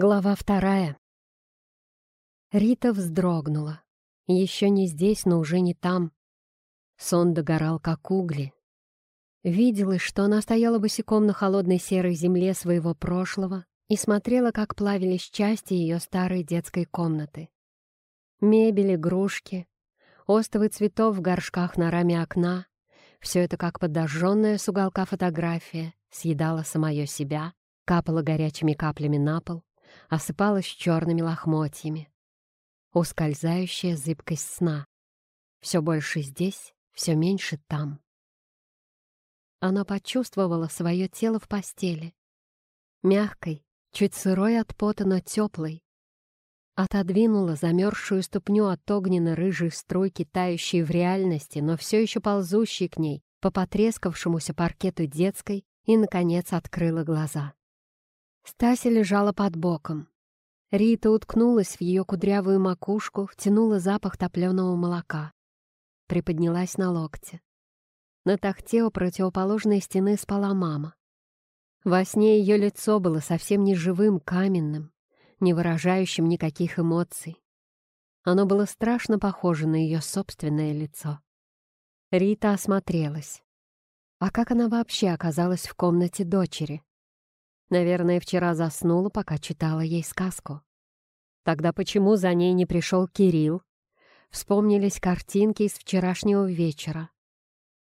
Глава вторая. Рита вздрогнула. Еще не здесь, но уже не там. Сон догорал, как угли. Виделось, что она стояла босиком на холодной серой земле своего прошлого и смотрела, как плавились части ее старой детской комнаты. Мебель, игрушки, остовы цветов в горшках на раме окна — все это как подожженная с уголка фотография, съедала самое себя, капала горячими каплями на пол, осыпалась черными лохмотьями. Ускользающая зыбкость сна. Все больше здесь, все меньше там. Она почувствовала свое тело в постели. Мягкой, чуть сырой от пота, но теплой. Отодвинула замерзшую ступню от огненно-рыжей струйки, тающей в реальности, но все еще ползущей к ней, по потрескавшемуся паркету детской, и, наконец, открыла глаза. Стася лежала под боком. Рита уткнулась в ее кудрявую макушку, втянула запах топленого молока. Приподнялась на локте. На тахте у противоположной стены спала мама. Во сне ее лицо было совсем не живым, каменным, не выражающим никаких эмоций. Оно было страшно похоже на ее собственное лицо. Рита осмотрелась. А как она вообще оказалась в комнате дочери? Наверное, вчера заснула, пока читала ей сказку. Тогда почему за ней не пришел Кирилл? Вспомнились картинки из вчерашнего вечера.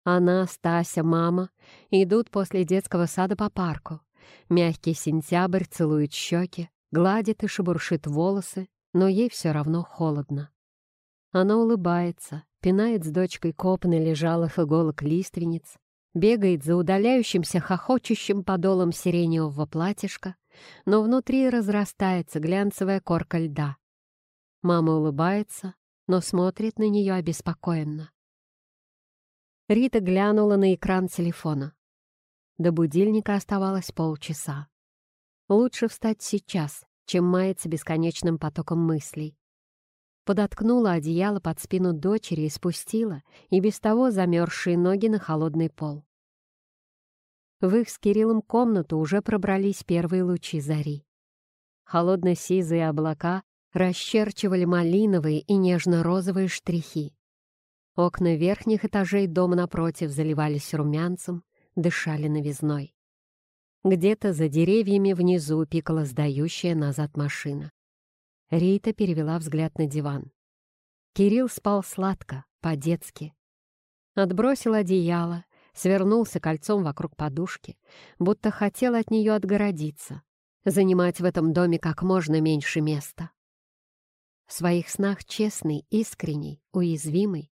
Она, Стася, мама идут после детского сада по парку. Мягкий сентябрь целует щеки, гладит и шебуршит волосы, но ей все равно холодно. Она улыбается, пинает с дочкой копны лежалых иголок лиственниц, бегает за удаляющимся хохочущим подолом сиреневого платьишка, но внутри разрастается глянцевая корка льда. Мама улыбается, но смотрит на нее обеспокоенно. Рита глянула на экран телефона. До будильника оставалось полчаса. Лучше встать сейчас, чем маяться бесконечным потоком мыслей. Подоткнула одеяло под спину дочери и спустила, и без того замерзшие ноги на холодный пол. В их с Кириллом комнату уже пробрались первые лучи зари. Холодно-сизые облака расчерчивали малиновые и нежно-розовые штрихи. Окна верхних этажей дома напротив заливались румянцем, дышали новизной. Где-то за деревьями внизу пикала сдающая назад машина. Рита перевела взгляд на диван. Кирилл спал сладко, по-детски. Отбросил одеяло, свернулся кольцом вокруг подушки, будто хотел от нее отгородиться, занимать в этом доме как можно меньше места. В своих снах честный, искренний, уязвимый.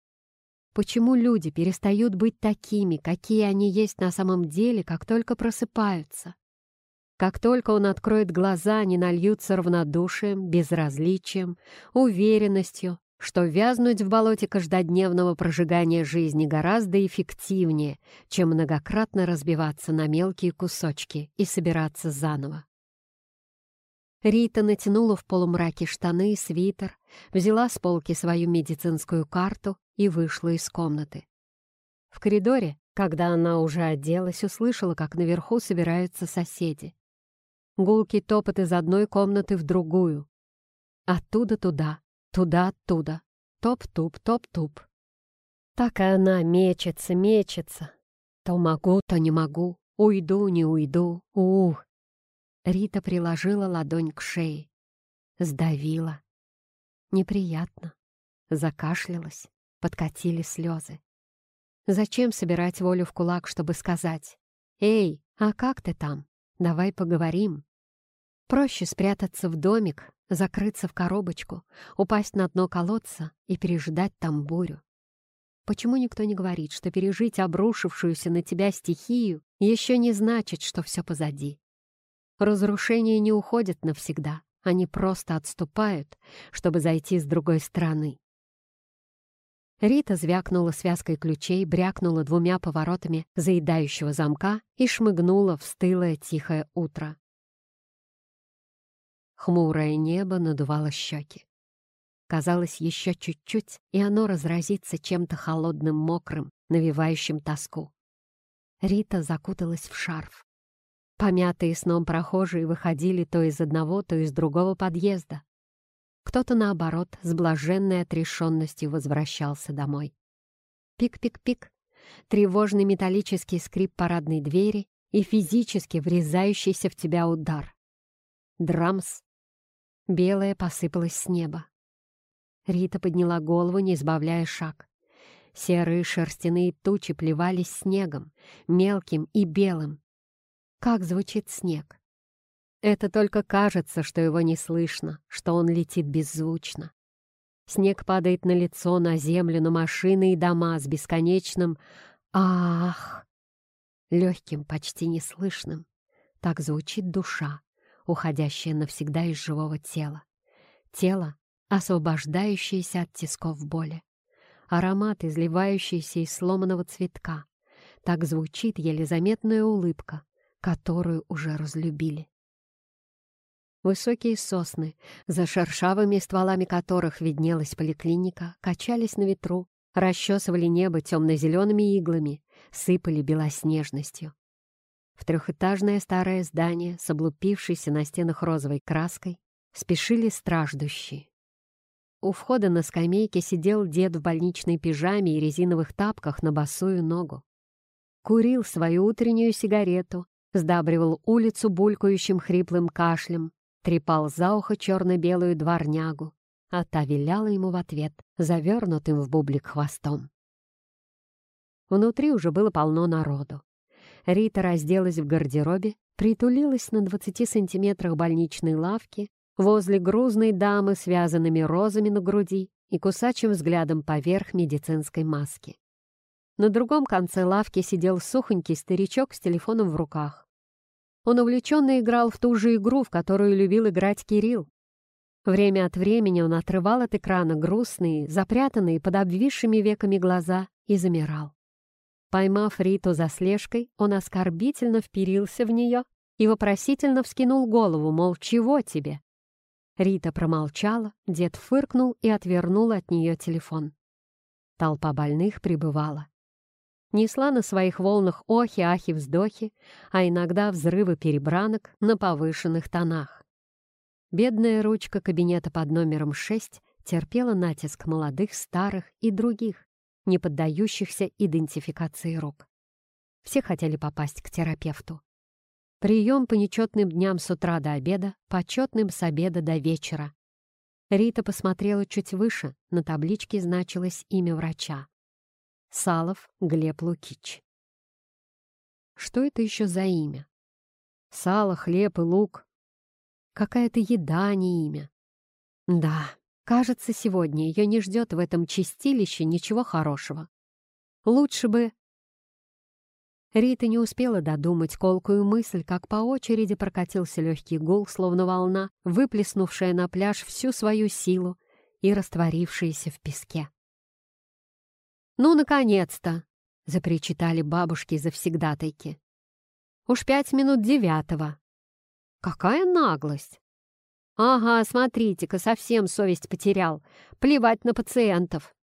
Почему люди перестают быть такими, какие они есть на самом деле, как только просыпаются? Как только он откроет глаза, они нальются равнодушием, безразличием, уверенностью, что вязнуть в болоте каждодневного прожигания жизни гораздо эффективнее, чем многократно разбиваться на мелкие кусочки и собираться заново. Рита натянула в полумраке штаны и свитер, взяла с полки свою медицинскую карту и вышла из комнаты. В коридоре, когда она уже оделась, услышала, как наверху собираются соседи. Гулкий топот из одной комнаты в другую. Оттуда туда, Туда-оттуда. Топ-туп, топ-туп. Так и она мечется, мечется. То могу, то не могу. Уйду, не уйду. Ух. Рита приложила ладонь к шее. Сдавила. Неприятно. Закашлялась. Подкатили слезы. Зачем собирать волю в кулак, чтобы сказать «Эй, а как ты там? Давай поговорим». Проще спрятаться в домик, закрыться в коробочку, упасть на дно колодца и переждать там бурю. Почему никто не говорит, что пережить обрушившуюся на тебя стихию еще не значит, что все позади? Разрушения не уходят навсегда, они просто отступают, чтобы зайти с другой стороны. Рита звякнула связкой ключей, брякнула двумя поворотами заедающего замка и шмыгнула в стылое тихое утро. Хмурое небо надувало щеки. Казалось, еще чуть-чуть, и оно разразится чем-то холодным, мокрым, навевающим тоску. Рита закуталась в шарф. Помятые сном прохожие выходили то из одного, то из другого подъезда. Кто-то, наоборот, с блаженной отрешенностью возвращался домой. Пик-пик-пик, тревожный металлический скрип парадной двери и физически врезающийся в тебя удар. Драмс. Белое посыпалось с неба. Рита подняла голову, не избавляя шаг. Серые шерстяные тучи плевались снегом, мелким и белым. Как звучит снег? Это только кажется, что его не слышно, что он летит беззвучно. Снег падает на лицо, на землю, на машины и дома с бесконечным «Ах!» легким, почти неслышным. Так звучит душа, уходящая навсегда из живого тела. Тело, освобождающееся от тисков боли. Аромат, изливающийся из сломанного цветка. Так звучит еле заметная улыбка, которую уже разлюбили. Высокие сосны, за шершавыми стволами которых виднелась поликлиника, качались на ветру, расчесывали небо темно-зелеными иглами, сыпали белоснежностью. В трехэтажное старое здание с облупившейся на стенах розовой краской спешили страждущие. У входа на скамейке сидел дед в больничной пижаме и резиновых тапках на босую ногу. Курил свою утреннюю сигарету, сдабривал улицу булькающим хриплым кашлем, трепал за ухо черно-белую дворнягу, а та виляла ему в ответ, завернутым в бублик хвостом. Внутри уже было полно народу. Рита разделась в гардеробе, притулилась на 20 сантиметрах больничной лавки возле грузной дамы, связанными розами на груди и кусачим взглядом поверх медицинской маски. На другом конце лавки сидел сухонький старичок с телефоном в руках. Он увлеченно играл в ту же игру, в которую любил играть Кирилл. Время от времени он отрывал от экрана грустные, запрятанные под обвисшими веками глаза и замирал. Поймав Риту за слежкой, он оскорбительно вперился в нее и вопросительно вскинул голову, мол, чего тебе? Рита промолчала, дед фыркнул и отвернул от нее телефон. Толпа больных прибывала. Несла на своих волнах охи, ахи, вздохи, а иногда взрывы перебранок на повышенных тонах. Бедная ручка кабинета под номером 6 терпела натиск молодых, старых и других, не поддающихся идентификации рук. Все хотели попасть к терапевту. Прием по нечетным дням с утра до обеда, почетным с обеда до вечера. Рита посмотрела чуть выше, на табличке значилось имя врача. Салов Глеб Лукич. Что это еще за имя? Сало, хлеб и лук. Какая-то еда, а не имя. Да, кажется, сегодня ее не ждет в этом чистилище ничего хорошего. Лучше бы Рита не успела додумать колкую мысль, как по очереди прокатился легкий гул, словно волна, выплеснувшая на пляж всю свою силу и растворившаяся в песке. «Ну, наконец-то!» — запричитали бабушки завсегдатайки. «Уж пять минут девятого!» «Какая наглость!» «Ага, смотрите-ка, совсем совесть потерял. Плевать на пациентов!»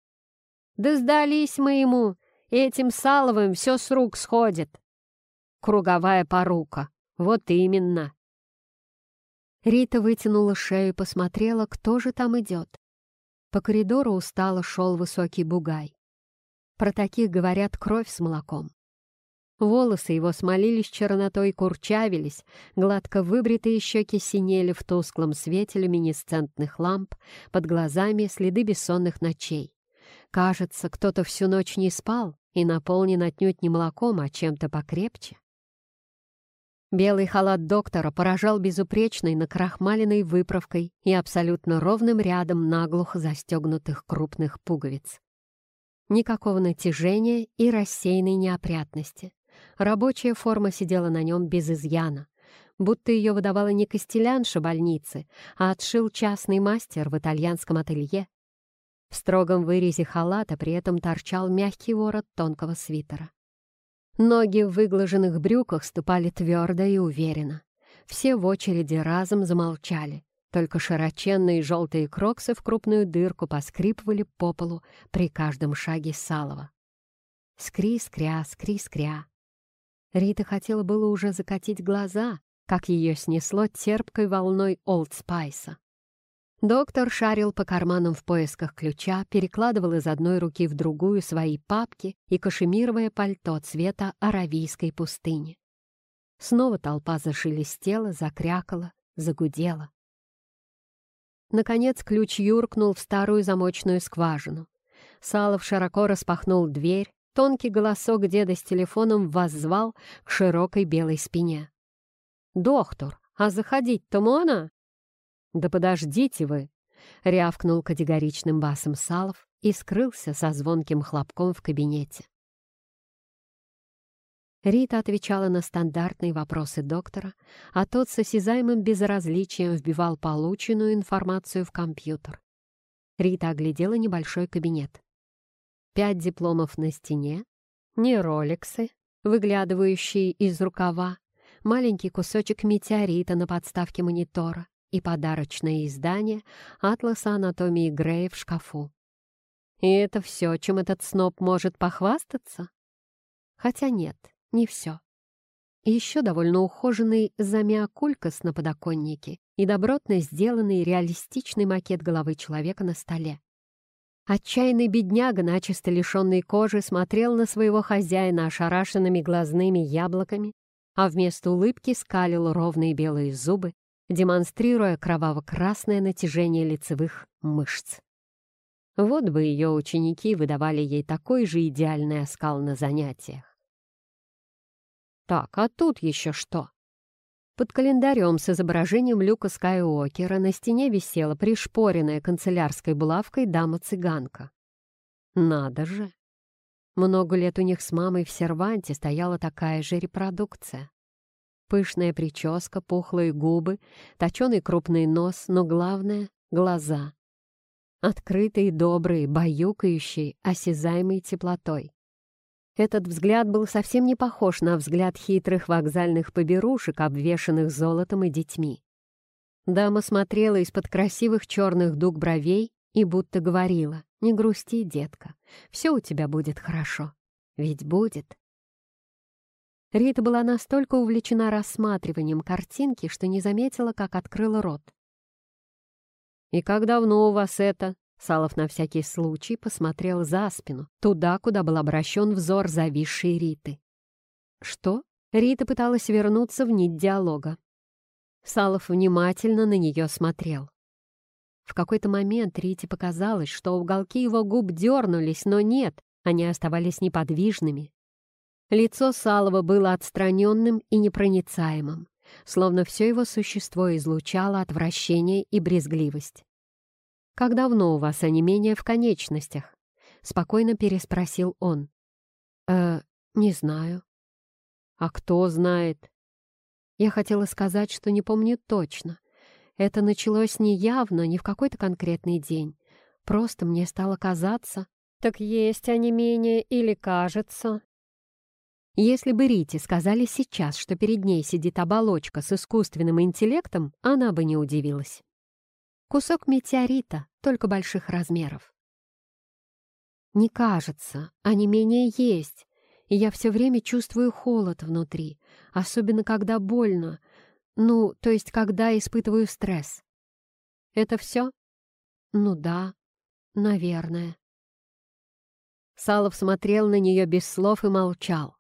«Да сдались мы ему!» Этим Саловым все с рук сходит. Круговая порука. Вот именно. Рита вытянула шею и посмотрела, кто же там идет. По коридору устало шел высокий бугай. Про таких говорят кровь с молоком. Волосы его смолились чернотой курчавились, гладко выбритые щеки синели в тусклом свете люминесцентных ламп, под глазами следы бессонных ночей. Кажется, кто-то всю ночь не спал и наполнен отнюдь не молоком, а чем-то покрепче. Белый халат доктора поражал безупречной накрахмаленной выправкой и абсолютно ровным рядом наглухо застегнутых крупных пуговиц. Никакого натяжения и рассеянной неопрятности. Рабочая форма сидела на нем без изъяна, будто ее выдавала не костелянша больницы, а отшил частный мастер в итальянском ателье. В строгом вырезе халата при этом торчал мягкий ворот тонкого свитера. Ноги в выглаженных брюках ступали твердо и уверенно. Все в очереди разом замолчали. Только широченные желтые кроксы в крупную дырку поскрипывали по полу при каждом шаге Салова. Скри-скря, скри-скря. Рита хотела было уже закатить глаза, как ее снесло терпкой волной олдспайса. Доктор шарил по карманам в поисках ключа, перекладывал из одной руки в другую свои папки и кашемировое пальто цвета аравийской пустыни. Снова толпа зашелестела, закрякала, загудела. Наконец ключ юркнул в старую замочную скважину. Салов широко распахнул дверь, тонкий голосок деда с телефоном воззвал к широкой белой спине. «Доктор, а заходить-то можно?» «Да подождите вы!» — рявкнул категоричным басом Салов и скрылся со звонким хлопком в кабинете. Рита отвечала на стандартные вопросы доктора, а тот с осязаемым безразличием вбивал полученную информацию в компьютер. Рита оглядела небольшой кабинет. Пять дипломов на стене, не роликсы, выглядывающие из рукава, маленький кусочек метеорита на подставке монитора, и подарочное издание «Атласа анатомии Грея» в шкафу. И это все, чем этот сноб может похвастаться? Хотя нет, не все. Еще довольно ухоженный замиокулькас на подоконнике и добротно сделанный реалистичный макет головы человека на столе. Отчаянный бедняга, начисто лишенный кожи, смотрел на своего хозяина ошарашенными глазными яблоками, а вместо улыбки скалил ровные белые зубы демонстрируя кроваво-красное натяжение лицевых мышц. Вот бы ее ученики выдавали ей такой же идеальный оскал на занятиях. Так, а тут еще что? Под календарем с изображением Люка Скайуокера на стене висела пришпоренная канцелярской булавкой дама-цыганка. Надо же! Много лет у них с мамой в серванте стояла такая же репродукция. Пышная прическа, пухлые губы, точеный крупный нос, но главное — глаза. Открытые, добрые, баюкающие, осязаемой теплотой. Этот взгляд был совсем не похож на взгляд хитрых вокзальных поберушек, обвешанных золотом и детьми. Дама смотрела из-под красивых черных дуг бровей и будто говорила, «Не грусти, детка, все у тебя будет хорошо. Ведь будет». Рита была настолько увлечена рассматриванием картинки, что не заметила, как открыла рот. «И как давно у вас это?» Салов на всякий случай посмотрел за спину, туда, куда был обращен взор зависшей Риты. «Что?» Рита пыталась вернуться в нить диалога. Салов внимательно на нее смотрел. В какой-то момент Рите показалось, что уголки его губ дернулись, но нет, они оставались неподвижными, Лицо Салова было отстраненным и непроницаемым, словно все его существо излучало отвращение и брезгливость. «Как давно у вас онемение в конечностях?» — спокойно переспросил он. «Э, не знаю». «А кто знает?» Я хотела сказать, что не помню точно. Это началось не явно, не в какой-то конкретный день. Просто мне стало казаться. «Так есть онемение или кажется?» Если бы Рите сказали сейчас, что перед ней сидит оболочка с искусственным интеллектом, она бы не удивилась. Кусок метеорита, только больших размеров. Не кажется, а не менее есть, и я все время чувствую холод внутри, особенно когда больно, ну, то есть когда испытываю стресс. Это все? Ну да, наверное. Салов смотрел на нее без слов и молчал.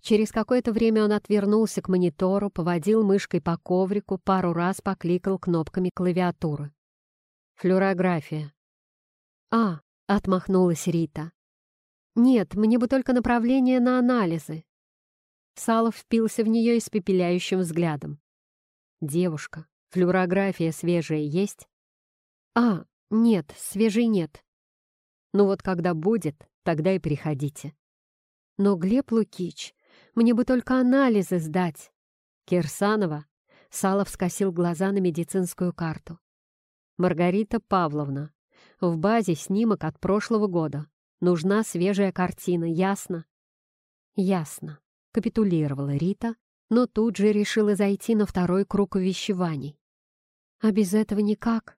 Через какое-то время он отвернулся к монитору, поводил мышкой по коврику, пару раз покликал кнопками клавиатуры. «Флюорография». «А», — отмахнулась Рита. «Нет, мне бы только направление на анализы». Салов впился в нее испепеляющим взглядом. «Девушка, флюорография свежая есть?» «А, нет, свежей нет». «Ну вот когда будет, тогда и приходите». «Но, Глеб Лукич, мне бы только анализы сдать. Кирсанова. Салов скосил глаза на медицинскую карту. Маргарита Павловна. В базе снимок от прошлого года. Нужна свежая картина, ясно? Ясно. Капитулировала Рита, но тут же решила зайти на второй круг увещеваний. А без этого никак?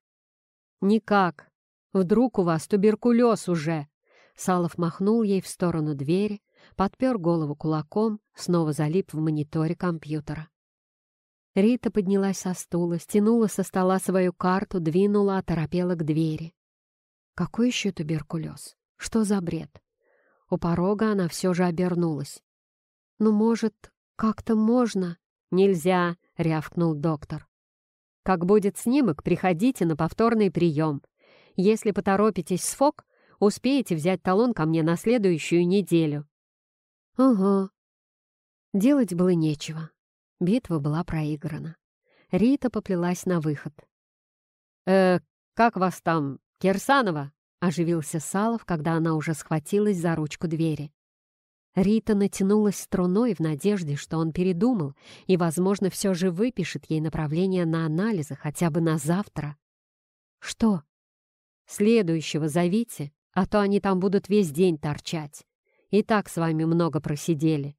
Никак. Вдруг у вас туберкулез уже? Салов махнул ей в сторону двери, подпер голову кулаком, снова залип в мониторе компьютера. Рита поднялась со стула, стянула со стола свою карту, двинула, оторопела к двери. Какой еще туберкулез? Что за бред? У порога она все же обернулась. «Ну, может, как-то можно?» «Нельзя», — рявкнул доктор. «Как будет снимок, приходите на повторный прием. Если поторопитесь с ФОК, успеете взять талон ко мне на следующую неделю». «Ага». Делать было нечего. Битва была проиграна. Рита поплелась на выход. «Э, как вас там, Кирсанова?» — оживился Салов, когда она уже схватилась за ручку двери. Рита натянулась струной в надежде, что он передумал и, возможно, все же выпишет ей направление на анализы хотя бы на завтра. «Что?» «Следующего зовите, а то они там будут весь день торчать. И так с вами много просидели».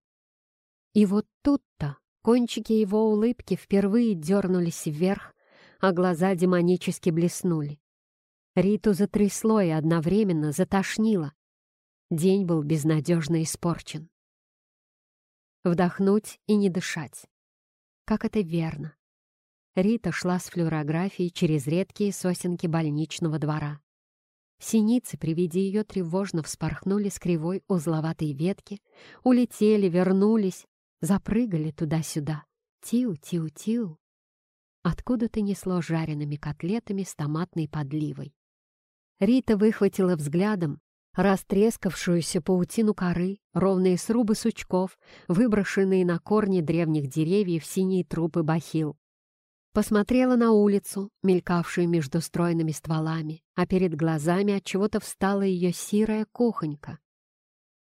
И вот тут-то кончики его улыбки впервые дернулись вверх, а глаза демонически блеснули. Риту затрясло и одновременно затошнило. День был безнадежно испорчен. Вдохнуть и не дышать. Как это верно. Рита шла с флюорографией через редкие сосенки больничного двора. Синицы при виде ее тревожно вспорхнули с кривой узловатой ветки, улетели, вернулись, запрыгали туда-сюда. Тиу-тиу-тиу. Откуда-то несло жареными котлетами с томатной подливой. Рита выхватила взглядом растрескавшуюся паутину коры, ровные срубы сучков, выброшенные на корни древних деревьев синие трупы бахил. Посмотрела на улицу, мелькавшую между стройными стволами, а перед глазами от чего-то встала ее сирая кухонька.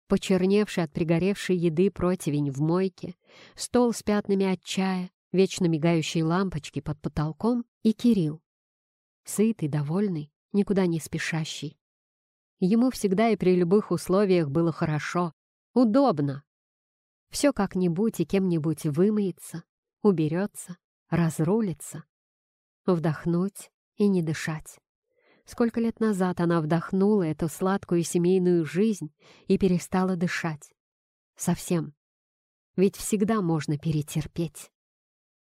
Почерневший от пригоревшей еды противень в мойке, стол с пятнами от чая, вечно мигающие лампочки под потолком и Кирилл. Сытый, довольный, никуда не спешащий. Ему всегда и при любых условиях было хорошо, удобно. Все как-нибудь и кем-нибудь вымоется, уберется, разрулится. Вдохнуть и не дышать. Сколько лет назад она вдохнула эту сладкую семейную жизнь и перестала дышать. Совсем. Ведь всегда можно перетерпеть.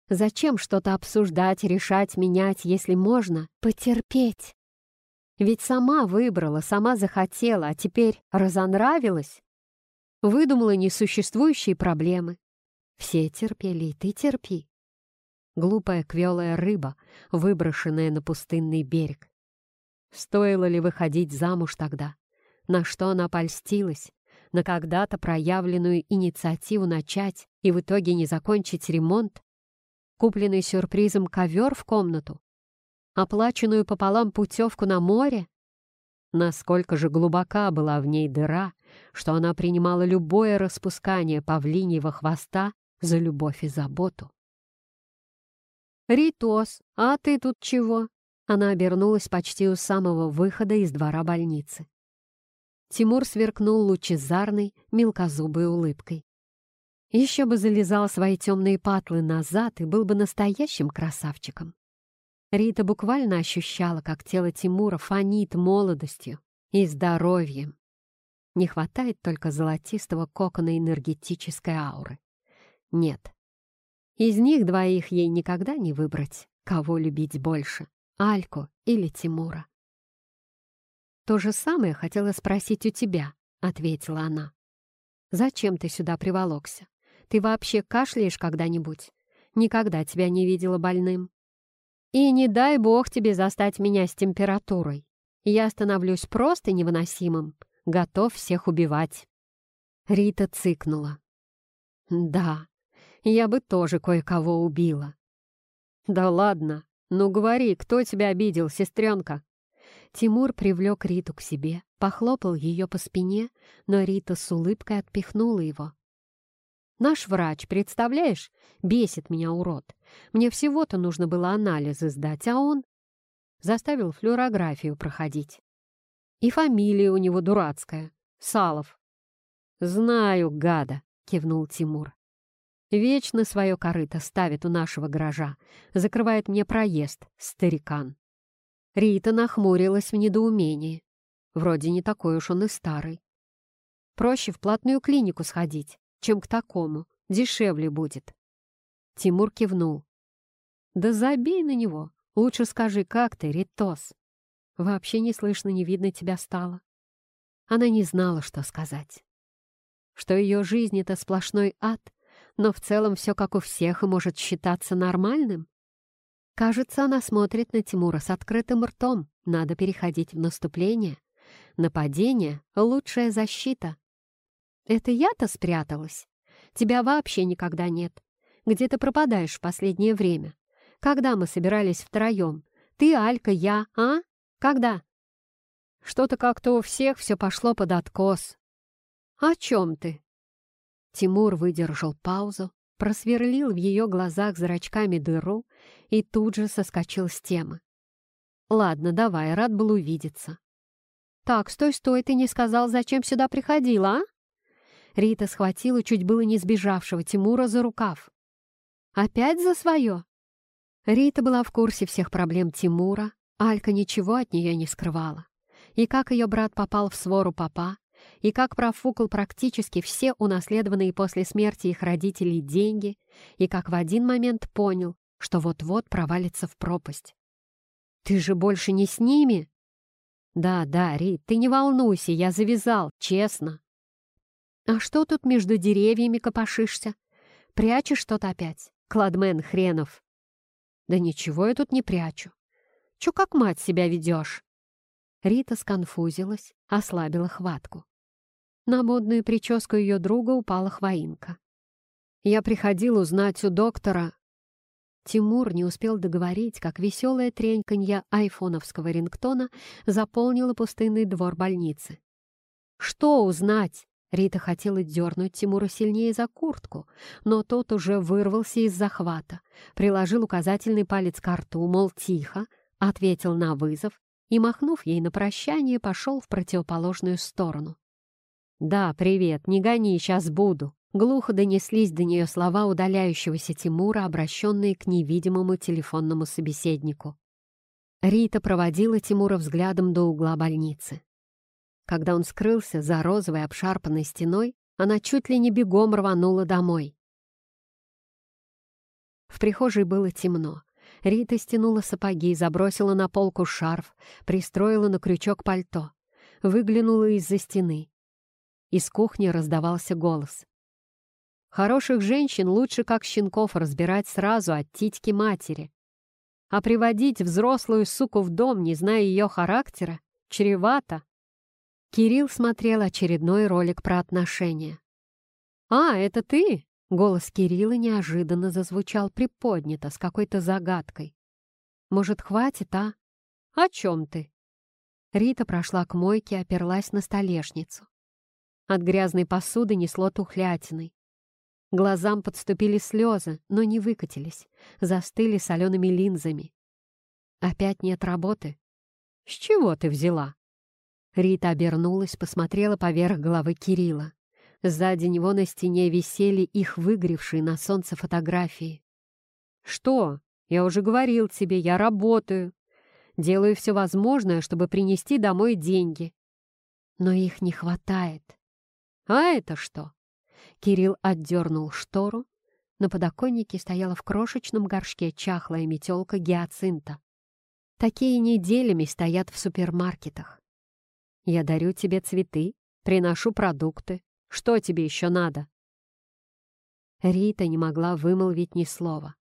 Зачем что-то обсуждать, решать, менять, если можно потерпеть? Ведь сама выбрала, сама захотела, а теперь разонравилась. Выдумала несуществующие проблемы. Все терпели, и ты терпи. Глупая квелая рыба, выброшенная на пустынный берег. Стоило ли выходить замуж тогда? На что она польстилась? На когда-то проявленную инициативу начать и в итоге не закончить ремонт? Купленный сюрпризом ковер в комнату? оплаченную пополам путевку на море? Насколько же глубока была в ней дыра, что она принимала любое распускание павлиньего хвоста за любовь и заботу. «Ритос, а ты тут чего?» Она обернулась почти у самого выхода из двора больницы. Тимур сверкнул лучезарной, мелкозубой улыбкой. Еще бы залезал свои темные патлы назад и был бы настоящим красавчиком. Рита буквально ощущала, как тело Тимура фонит молодостью и здоровьем. Не хватает только золотистого кокона энергетической ауры. Нет. Из них двоих ей никогда не выбрать, кого любить больше — Альку или Тимура. «То же самое хотела спросить у тебя», — ответила она. «Зачем ты сюда приволокся? Ты вообще кашляешь когда-нибудь? Никогда тебя не видела больным». И не дай бог тебе застать меня с температурой. Я становлюсь просто невыносимым, готов всех убивать». Рита цыкнула. «Да, я бы тоже кое-кого убила». «Да ладно, ну говори, кто тебя обидел, сестренка?» Тимур привлек Риту к себе, похлопал ее по спине, но Рита с улыбкой отпихнула его. Наш врач, представляешь, бесит меня урод. Мне всего-то нужно было анализы сдать, а он заставил флюорографию проходить. И фамилия у него дурацкая — Салов. «Знаю, гада», — кивнул Тимур. «Вечно свое корыто ставит у нашего гаража, закрывает мне проезд, старикан». Рита нахмурилась в недоумении. Вроде не такой уж он и старый. Проще в платную клинику сходить, чем к такому. Дешевле будет. Тимур кивнул. Да забей на него. Лучше скажи, как ты, Ритос? Вообще не слышно, не видно тебя стало. Она не знала, что сказать. Что ее жизнь — это сплошной ад, но в целом все как у всех и может считаться нормальным. Кажется, она смотрит на Тимура с открытым ртом. Надо переходить в наступление. Нападение — лучшая защита. Это я-то спряталась? Тебя вообще никогда нет. Где ты пропадаешь в последнее время? Когда мы собирались втроем? Ты, Алька, я, а? Когда? Что-то как-то у всех все пошло под откос. О чем ты? Тимур выдержал паузу, просверлил в ее глазах зрачками дыру и тут же соскочил с темы. «Ладно, давай, рад был увидеться». «Так, стой, стой, ты не сказал, зачем сюда приходила, а?» Рита схватила чуть было не сбежавшего Тимура за рукав. «Опять за свое?» Рита была в курсе всех проблем Тимура, Алька ничего от нее не скрывала. И как ее брат попал в свору папа, и как профукал практически все унаследованные после смерти их родителей деньги, и как в один момент понял, что вот-вот провалится в пропасть. «Ты же больше не с ними?» «Да, да, Рит, ты не волнуйся, я завязал, честно». «А что тут между деревьями копошишься? Прячешь что-то опять? Кладмен хренов!» «Да ничего я тут не прячу. Чё как мать себя ведешь?» Рита сконфузилась, ослабила хватку. На модную прическу ее друга упала хвоинка. «Я приходил узнать у доктора...» Тимур не успел договорить, как веселая треньканье айфоновского рингтона заполнила пустынный двор больницы. «Что узнать?» Рита хотела дернуть Тимура сильнее за куртку, но тот уже вырвался из захвата, приложил указательный палец к рту, мол, тихо, ответил на вызов и, махнув ей на прощание, пошел в противоположную сторону. «Да, привет, не гони, сейчас буду». Глухо донеслись до нее слова удаляющегося Тимура, обращенные к невидимому телефонному собеседнику. Рита проводила Тимура взглядом до угла больницы. Когда он скрылся за розовой обшарпанной стеной, она чуть ли не бегом рванула домой. В прихожей было темно. Рита стянула сапоги, забросила на полку шарф, пристроила на крючок пальто, выглянула из-за стены. Из кухни раздавался голос. Хороших женщин лучше как щенков разбирать сразу от титьки матери. А приводить взрослую суку в дом, не зная ее характера, чревато. Кирилл смотрел очередной ролик про отношения. «А, это ты?» — голос Кирилла неожиданно зазвучал приподнято, с какой-то загадкой. «Может, хватит, а? О чем ты?» Рита прошла к мойке, оперлась на столешницу. От грязной посуды несло тухлятиной. Глазам подступили слезы, но не выкатились, застыли солеными линзами. «Опять нет работы?» «С чего ты взяла?» Рита обернулась, посмотрела поверх головы Кирилла. Сзади него на стене висели их выгревшие на солнце фотографии. «Что? Я уже говорил тебе, я работаю. Делаю все возможное, чтобы принести домой деньги. Но их не хватает. «А это что?» Кирилл отдернул штору. На подоконнике стояла в крошечном горшке чахлая метелка гиацинта. Такие неделями стоят в супермаркетах. Я дарю тебе цветы, приношу продукты. Что тебе еще надо?» Рита не могла вымолвить ни слова.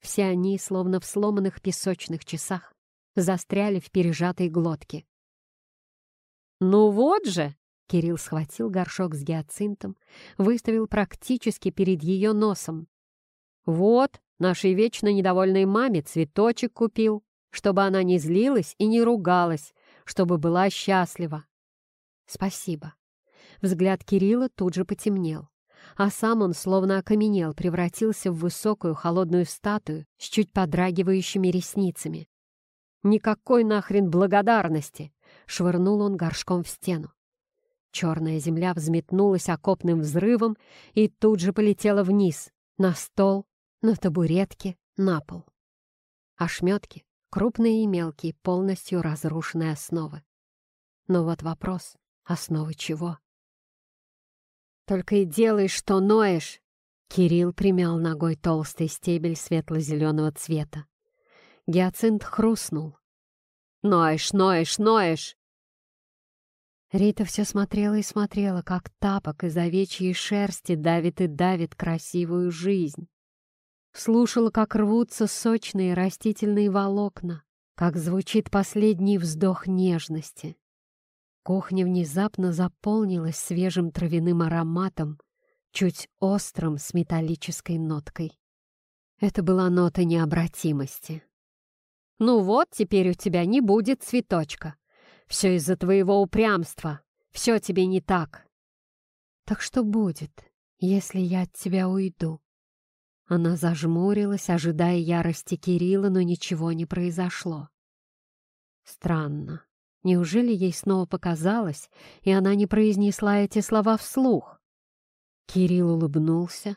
Все они, словно в сломанных песочных часах, застряли в пережатой глотке. «Ну вот же!» Кирилл схватил горшок с гиацинтом, выставил практически перед ее носом. «Вот, нашей вечно недовольной маме цветочек купил, чтобы она не злилась и не ругалась, чтобы была счастлива». «Спасибо». Взгляд Кирилла тут же потемнел, а сам он словно окаменел, превратился в высокую холодную статую с чуть подрагивающими ресницами. «Никакой нахрен благодарности!» — швырнул он горшком в стену. Черная земля взметнулась окопным взрывом и тут же полетела вниз, на стол, на табуретки, на пол. Ошметки, крупные и мелкие, полностью разрушенные основы. Но вот вопрос, основы чего? Только и делай, что ноешь!» Кирилл примял ногой толстый стебель светло-зеленого цвета. Гиацинт хрустнул. «Ноешь, ноешь, ноешь!» Рита все смотрела и смотрела, как тапок из овечьей шерсти давит и давит красивую жизнь. Слушала, как рвутся сочные растительные волокна, как звучит последний вздох нежности. Кухня внезапно заполнилась свежим травяным ароматом, чуть острым с металлической ноткой. Это была нота необратимости. «Ну вот, теперь у тебя не будет цветочка. Все из-за твоего упрямства. Все тебе не так». «Так что будет, если я от тебя уйду?» Она зажмурилась, ожидая ярости Кирилла, но ничего не произошло. Странно. Неужели ей снова показалось, и она не произнесла эти слова вслух? Кирилл улыбнулся,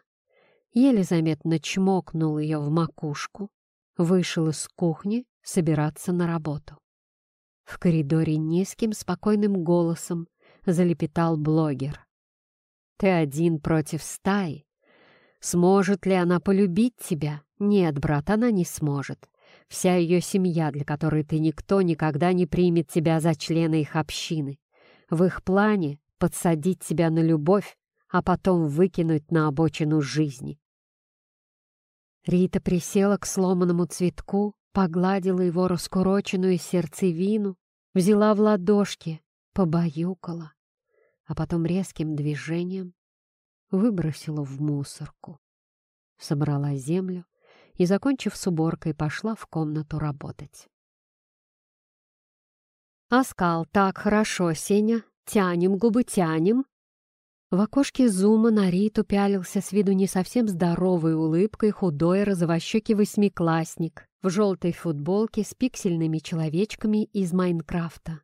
еле заметно чмокнул ее в макушку, вышел из кухни собираться на работу. В коридоре низким, спокойным голосом залепетал блогер. «Ты один против стаи. Сможет ли она полюбить тебя? Нет, брат, она не сможет. Вся ее семья, для которой ты никто, никогда не примет тебя за члена их общины. В их плане подсадить тебя на любовь а потом выкинуть на обочину жизни. Рита присела к сломанному цветку, погладила его раскуроченную сердцевину, взяла в ладошки, побаюкала, а потом резким движением выбросила в мусорку. Собрала землю и, закончив с уборкой, пошла в комнату работать. «Оскал, так хорошо, Сеня, тянем губы, тянем», в окошке зума на Риту пялился с виду не совсем здоровой улыбкой худой розовощекий восьмиклассник в желтой футболке с пиксельными человечками из Майнкрафта.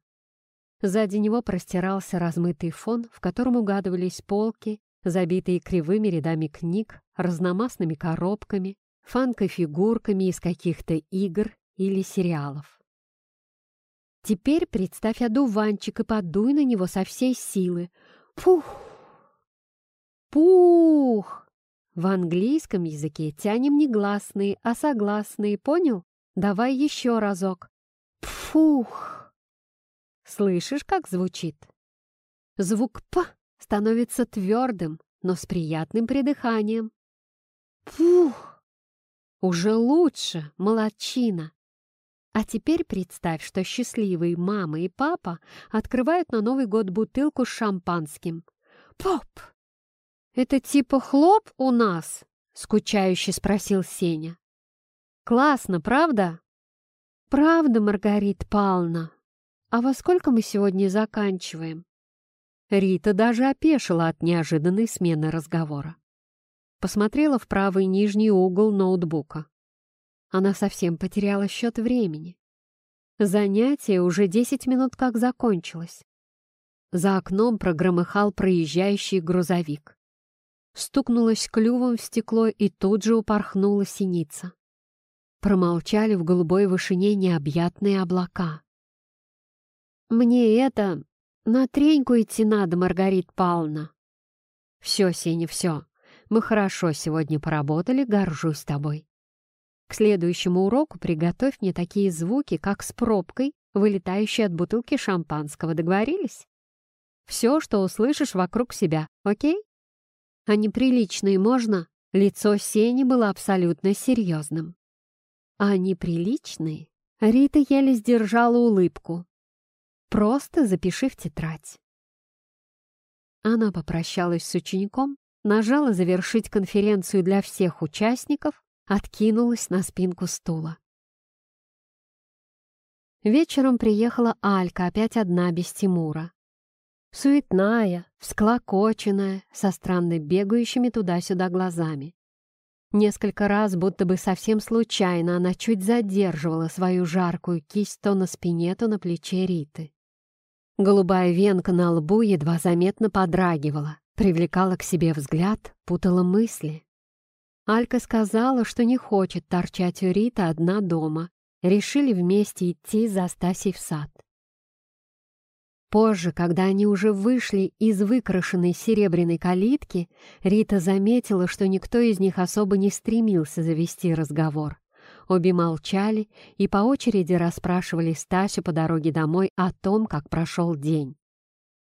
Сзади него простирался размытый фон, в котором угадывались полки, забитые кривыми рядами книг, разномастными коробками, фанкой-фигурками из каких-то игр или сериалов. Теперь представь одуванчик и подуй на него со всей силы. Пух! Пух! В английском языке тянем не гласные, а согласные, понял? Давай еще разок. Пфух! Слышишь, как звучит? Звук «п» становится твердым, но с приятным придыханием. Пух! Уже лучше, молодчина. А теперь представь, что счастливые мама и папа открывают на Новый год бутылку с шампанским. Поп! «Это типа хлоп у нас?» — скучающе спросил Сеня. «Классно, правда?» «Правда, Маргарита Павловна. А во сколько мы сегодня заканчиваем?» Рита даже опешила от неожиданной смены разговора. Посмотрела в правый нижний угол ноутбука. Она совсем потеряла счет времени. Занятие уже десять минут как закончилось. За окном прогромыхал проезжающий грузовик стукнулась клювом в стекло и тут же упорхнула синица. Промолчали в голубой вышине необъятные облака. «Мне это... на треньку идти надо, Маргарит Павловна». «Все, Сеня, все. Мы хорошо сегодня поработали, горжусь тобой. К следующему уроку приготовь мне такие звуки, как с пробкой, вылетающей от бутылки шампанского. Договорились? Все, что услышишь вокруг себя, окей?» А неприличные можно? Лицо Сени было абсолютно серьезным. А неприличные? Рита еле сдержала улыбку. Просто запиши в тетрадь. Она попрощалась с учеником, нажала «Завершить конференцию для всех участников», откинулась на спинку стула. Вечером приехала Алька, опять одна, без Тимура. Суетная, всклокоченная, со странно бегающими туда-сюда глазами. Несколько раз, будто бы совсем случайно, она чуть задерживала свою жаркую кисть то на спине, то на плече Риты. Голубая венка на лбу едва заметно подрагивала, привлекала к себе взгляд, путала мысли. Алька сказала, что не хочет торчать у Риты одна дома. Решили вместе идти за Стасей в сад. Позже, когда они уже вышли из выкрашенной серебряной калитки, Рита заметила, что никто из них особо не стремился завести разговор. Обе молчали и по очереди расспрашивали Стасю по дороге домой о том, как прошел день.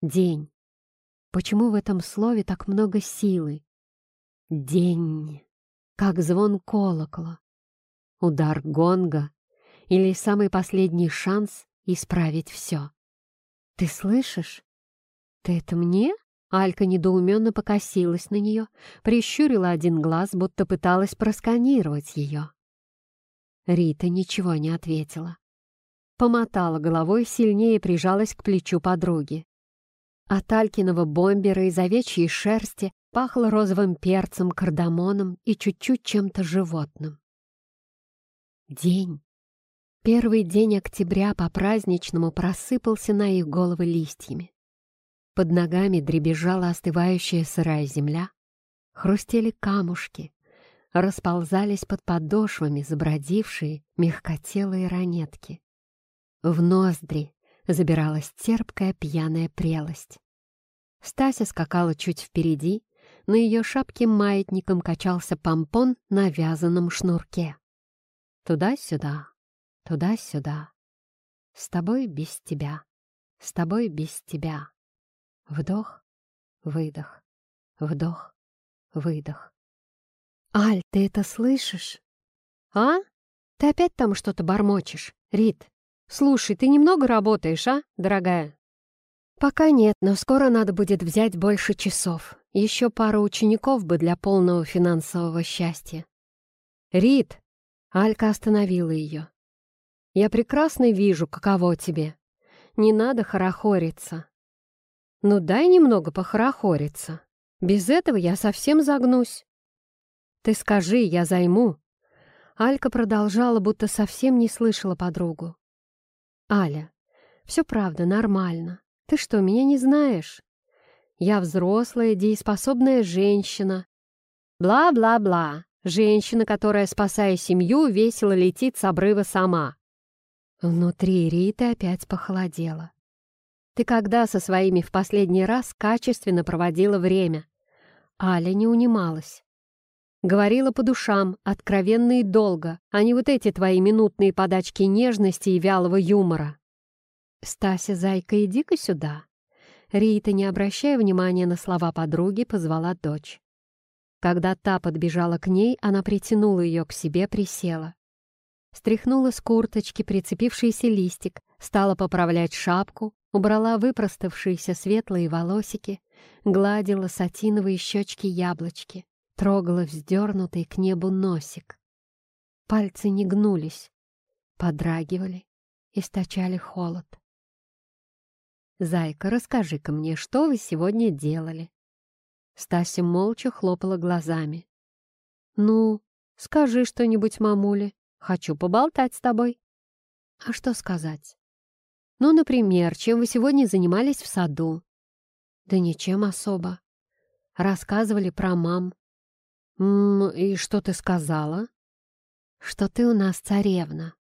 День. Почему в этом слове так много силы? День. Как звон колокола. Удар гонга. Или самый последний шанс исправить все. «Ты слышишь? Ты это мне?» Алька недоуменно покосилась на нее, прищурила один глаз, будто пыталась просканировать ее. Рита ничего не ответила. Помотала головой, сильнее прижалась к плечу подруги. От Алькиного бомбера из овечьей шерсти пахло розовым перцем, кардамоном и чуть-чуть чем-то животным. День. Первый день октября по-праздничному просыпался на их головы листьями. Под ногами дребезжала остывающая сырая земля, хрустели камушки, расползались под подошвами забродившие мягкотелые ранетки. В ноздри забиралась терпкая пьяная прелость. Стася скакала чуть впереди, на ее шапке маятником качался помпон на вязаном шнурке. Туда-сюда, туда-сюда. С тобой без тебя, с тобой без тебя. Вдох, выдох, вдох, выдох. «Аль, ты это слышишь?» «А? Ты опять там что-то бормочешь, Рит? Слушай, ты немного работаешь, а, дорогая?» «Пока нет, но скоро надо будет взять больше часов. Еще пару учеников бы для полного финансового счастья». «Рит!» — Алька остановила ее. «Я прекрасно вижу, каково тебе. Не надо хорохориться». «Ну дай немного похорохориться. Без этого я совсем загнусь». «Ты скажи, я займу». Алька продолжала, будто совсем не слышала подругу. «Аля, все правда, нормально. Ты что, меня не знаешь? Я взрослая, дееспособная женщина. Бла-бла-бла. Женщина, которая, спасая семью, весело летит с обрыва сама». Внутри Риты опять похолодело. «Ты когда со своими в последний раз качественно проводила время?» Аля не унималась. Говорила по душам, откровенно и долго, а не вот эти твои минутные подачки нежности и вялого юмора. «Стася, зайка, иди-ка сюда». Рита, не обращая внимания на слова подруги, позвала дочь. Когда та подбежала к ней, она притянула ее к себе, присела. Стряхнула с курточки прицепившийся листик, стала поправлять шапку, убрала выпроставшиеся светлые волосики, гладила сатиновые щечки-яблочки трогала вздернутый к небу носик. Пальцы не гнулись, подрагивали, источали холод. «Зайка, расскажи-ка мне, что вы сегодня делали?» Стася молча хлопала глазами. «Ну, скажи что-нибудь, мамуле. Хочу поболтать с тобой». «А что сказать?» «Ну, например, чем вы сегодня занимались в саду?» «Да ничем особо. Рассказывали про мам, «М и что ты сказала?» «Что ты у нас царевна».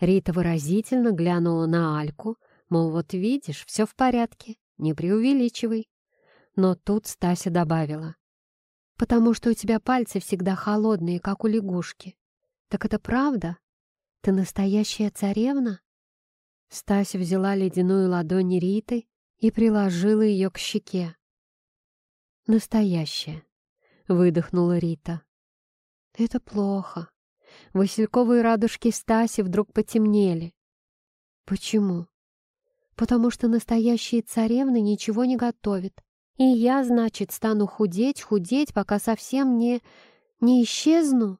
Рита выразительно глянула на Альку, мол, вот видишь, все в порядке, не преувеличивай. Но тут Стася добавила. «Потому что у тебя пальцы всегда холодные, как у лягушки. Так это правда? Ты настоящая царевна?» Стася взяла ледяную ладонь Риты и приложила ее к щеке. «Настоящая выдохнула Рита. Это плохо. Васильковые радужки Стаси вдруг потемнели. Почему? Потому что настоящие царевны ничего не готовят. И я, значит, стану худеть, худеть, пока совсем не... не исчезну.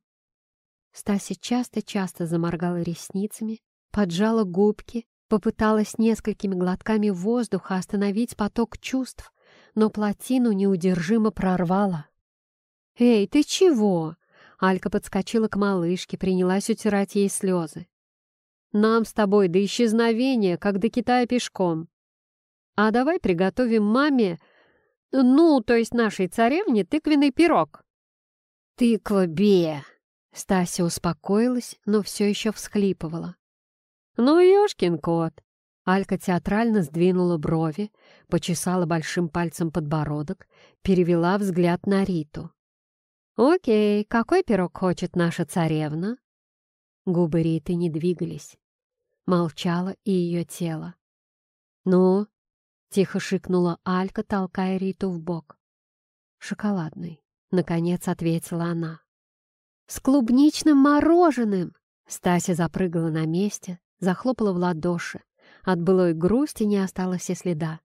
Стася часто-часто заморгала ресницами, поджала губки, попыталась несколькими глотками воздуха остановить поток чувств, но плотину неудержимо прорвала. «Эй, ты чего?» Алька подскочила к малышке, принялась утирать ей слезы. «Нам с тобой до исчезновения, как до Китая пешком. А давай приготовим маме, ну, то есть нашей царевне, тыквенный пирог». «Тыква бе!» Стася успокоилась, но все еще всхлипывала. «Ну, ёшкин кот!» Алька театрально сдвинула брови, почесала большим пальцем подбородок, перевела взгляд на Риту. «Окей, какой пирог хочет наша царевна?» Губы Риты не двигались. Молчало и ее тело. «Ну?» — тихо шикнула Алька, толкая Риту в бок. «Шоколадный», — наконец ответила она. «С клубничным мороженым!» Стася запрыгала на месте, захлопала в ладоши. От былой грусти не осталось и следа.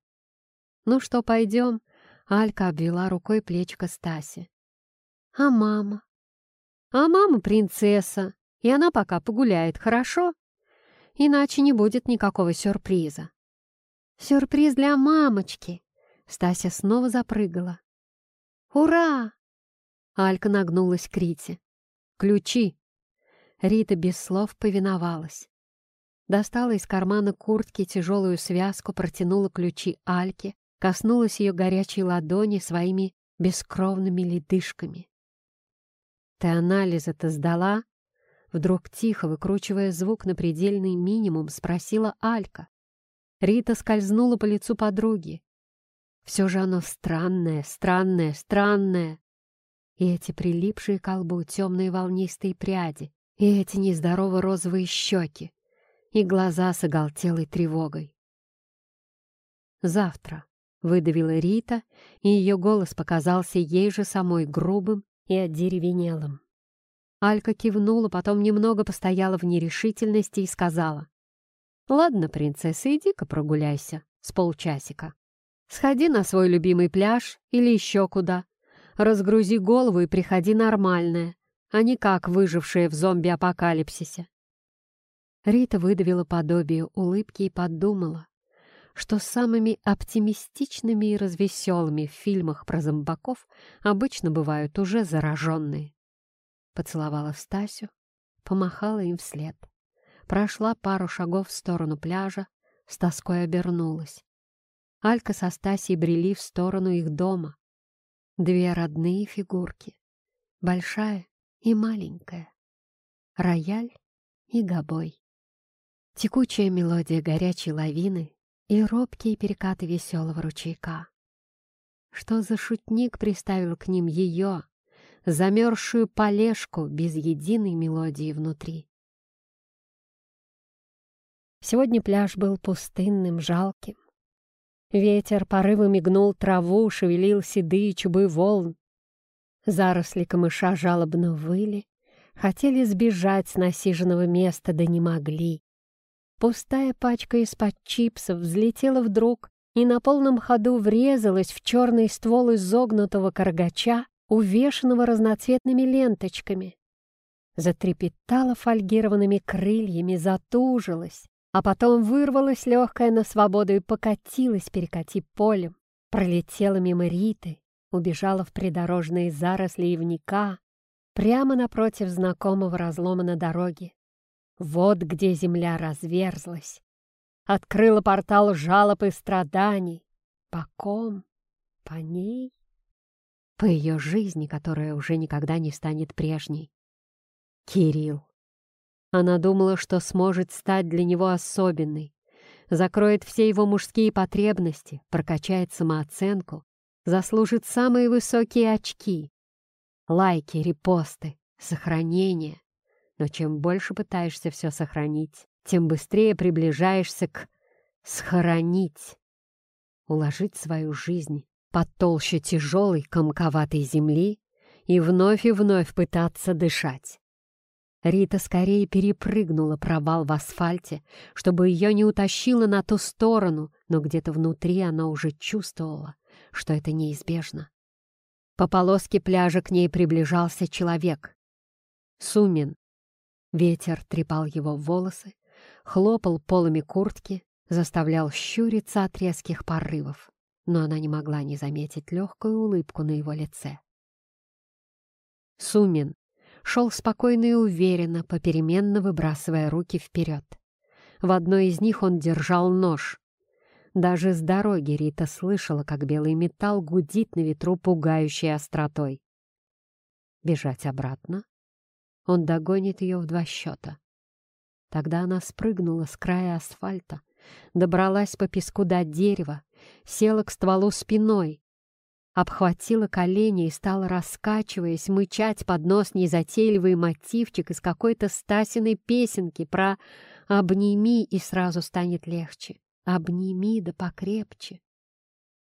«Ну что, пойдем?» Алька обвела рукой плечко Стаси. «А мама?» «А мама принцесса, и она пока погуляет, хорошо? Иначе не будет никакого сюрприза». «Сюрприз для мамочки!» Стася снова запрыгала. «Ура!» Алька нагнулась к Рите. «Ключи!» Рита без слов повиновалась. Достала из кармана куртки тяжелую связку, протянула ключи Альке, коснулась ее горячей ладони своими бескровными ледышками. «Ты анализы-то сдала?» Вдруг тихо, выкручивая звук на предельный минимум, спросила Алька. Рита скользнула по лицу подруги. Все же оно странное, странное, странное. И эти прилипшие к колбу темные волнистые пряди, и эти нездорово розовые щеки, и глаза с оголтелой тревогой. «Завтра», — выдавила Рита, и ее голос показался ей же самой грубым и одеревенелым. Алька кивнула, потом немного постояла в нерешительности и сказала. «Ладно, принцесса, иди-ка прогуляйся с полчасика. Сходи на свой любимый пляж или еще куда. Разгрузи голову и приходи нормальная, а не как выжившая в зомби-апокалипсисе. Рита выдавила подобие улыбки и подумала, что самыми оптимистичными и развеселыми в фильмах про зомбаков обычно бывают уже зараженные. Поцеловала Стасю, помахала им вслед. Прошла пару шагов в сторону пляжа, с тоской обернулась. Алька со Стасей брели в сторону их дома. Две родные фигурки, большая и маленькая, рояль и гобой. Текучая мелодия горячей лавины и робкие перекаты веселого ручейка. Что за шутник приставил к ним ее, замерзшую полежку без единой мелодии внутри? Сегодня пляж был пустынным, жалким. Ветер порывами гнул траву, шевелил седые чубы волн. Заросли камыша жалобно выли, хотели сбежать с насиженного места, да не могли. Пустая пачка из-под чипсов взлетела вдруг и на полном ходу врезалась в черный ствол изогнутого каргача, увешанного разноцветными ленточками. Затрепетала фольгированными крыльями, затужилась, а потом вырвалась легкая на свободу и покатилась, перекати полем, пролетела мимо Риты, убежала в придорожные заросли ивника, прямо напротив знакомого разлома на дороге. Вот где земля разверзлась. Открыла портал жалоб и страданий. По ком? По ней? По ее жизни, которая уже никогда не станет прежней. Кирилл. Она думала, что сможет стать для него особенной, закроет все его мужские потребности, прокачает самооценку, заслужит самые высокие очки, лайки, репосты, сохранение. Но чем больше пытаешься все сохранить, тем быстрее приближаешься к схоронить. Уложить свою жизнь под толще тяжелой комковатой земли и вновь и вновь пытаться дышать. Рита скорее перепрыгнула провал в асфальте, чтобы ее не утащило на ту сторону, но где-то внутри она уже чувствовала, что это неизбежно. По полоске пляжа к ней приближался человек. Сумин, Ветер трепал его волосы, хлопал полами куртки, заставлял щуриться от резких порывов, но она не могла не заметить легкую улыбку на его лице. Сумин шел спокойно и уверенно, попеременно выбрасывая руки вперед. В одной из них он держал нож. Даже с дороги Рита слышала, как белый металл гудит на ветру пугающей остротой. Бежать обратно он догонит ее в два счета. Тогда она спрыгнула с края асфальта, добралась по песку до дерева, села к стволу спиной, обхватила колени и стала, раскачиваясь, мычать под нос незатейливый мотивчик из какой-то Стасиной песенки про «обними, и сразу станет легче, обними да покрепче».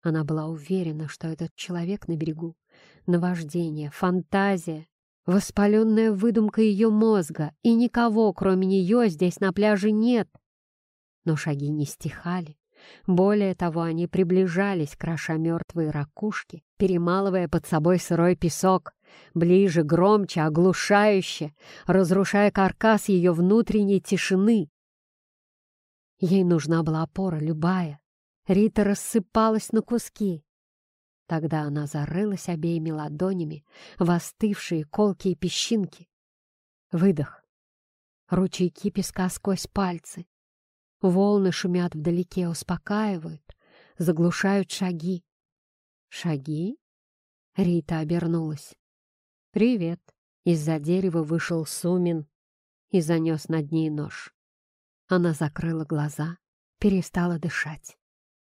Она была уверена, что этот человек на берегу — наваждение, фантазия, воспаленная выдумка ее мозга, и никого, кроме нее, здесь на пляже нет. Но шаги не стихали. Более того, они приближались, кроша мертвые ракушки, перемалывая под собой сырой песок, ближе, громче, оглушающе, разрушая каркас ее внутренней тишины. Ей нужна была опора, любая. Рита рассыпалась на куски. Тогда она зарылась обеими ладонями в остывшие колкие песчинки. Выдох. Ручейки песка сквозь пальцы. Волны шумят вдалеке, успокаивают, заглушают шаги. Шаги? Рита обернулась. «Привет!» Из-за дерева вышел Сумин и занес над ней нож. Она закрыла глаза, перестала дышать.